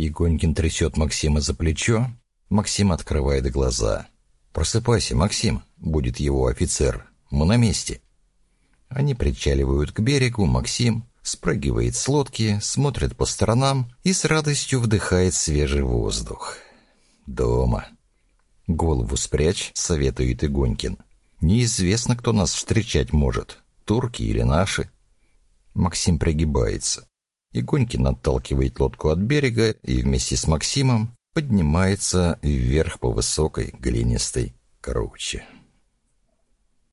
Игонькин трясет Максима за плечо. Максим открывает глаза. «Просыпайся, Максим», — будет его офицер. «Мы на месте». Они причаливают к берегу, Максим спрыгивает с лодки, смотрит по сторонам и с радостью вдыхает свежий воздух. Дома. «Голову спрячь», — советует Игонькин. «Неизвестно, кто нас встречать может, турки или наши». Максим пригибается. Игонькин отталкивает лодку от берега и вместе с Максимом поднимается вверх по высокой глинистой круче.